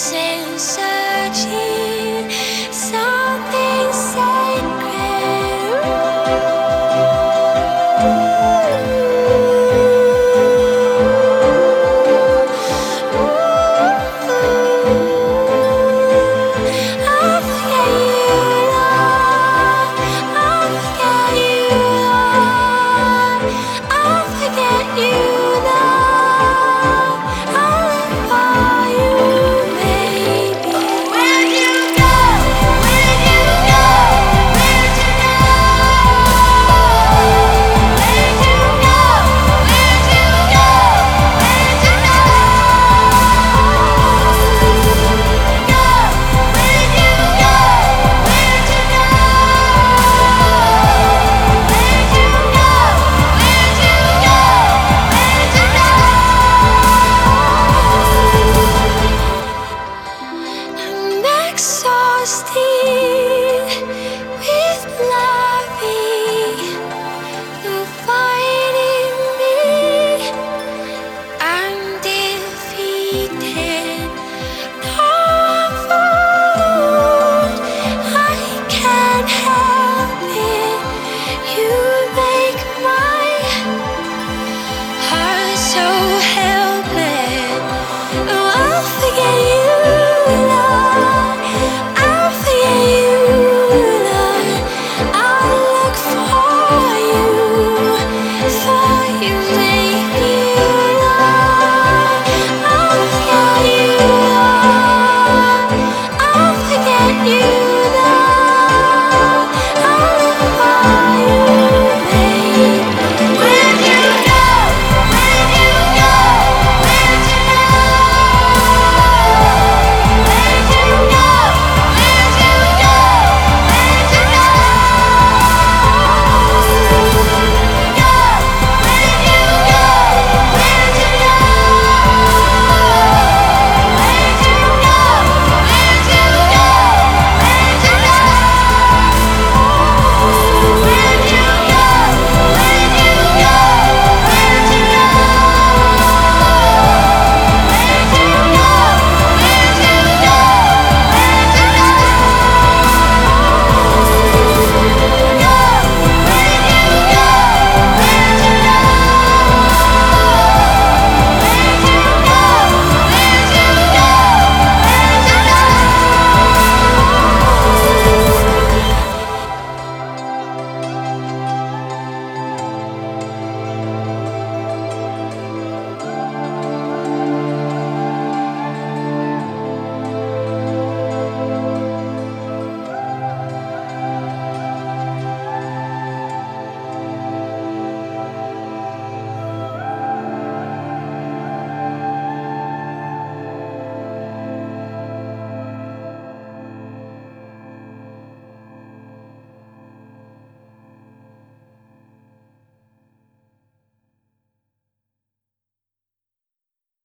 voices searching. so